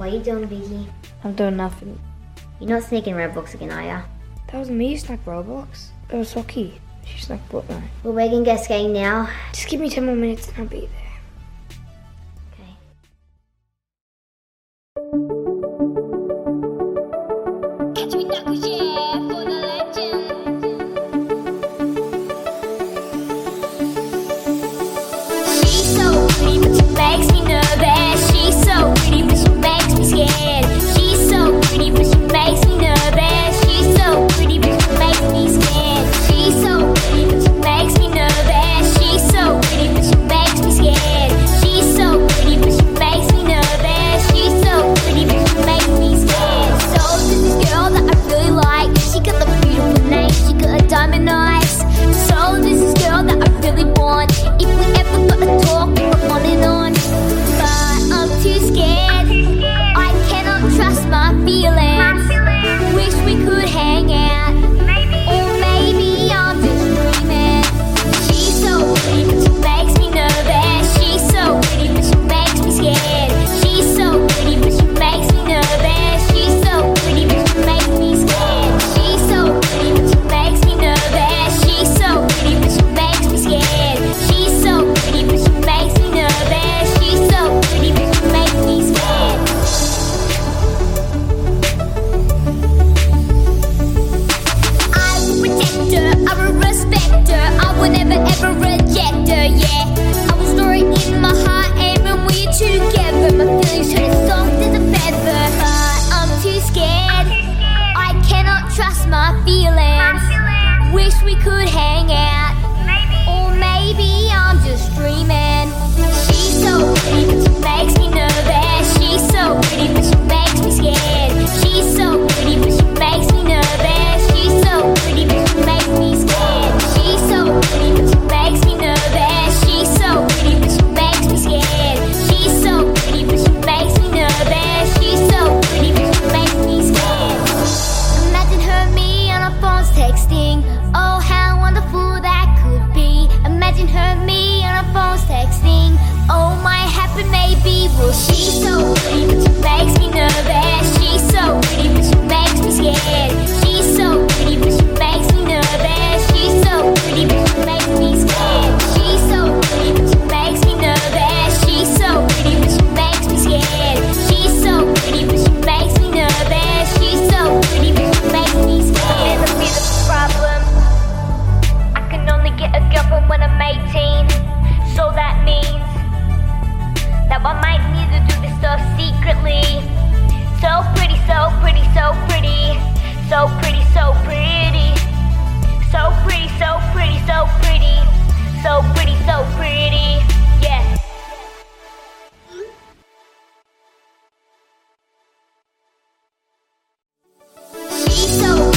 What are you doing, Biggie? I'm doing nothing. You're not sneaking Roblox again, are ya? That wasn't me who snuck Roblox. It was Socky. She snuck Fortnite. Well, we can go skating now. Just give me 10 more minutes and I'll be there. makes me wish we could hang out. so pretty, so pretty, so pretty, so pretty, so pretty, so pretty, so pretty, yeah. She's so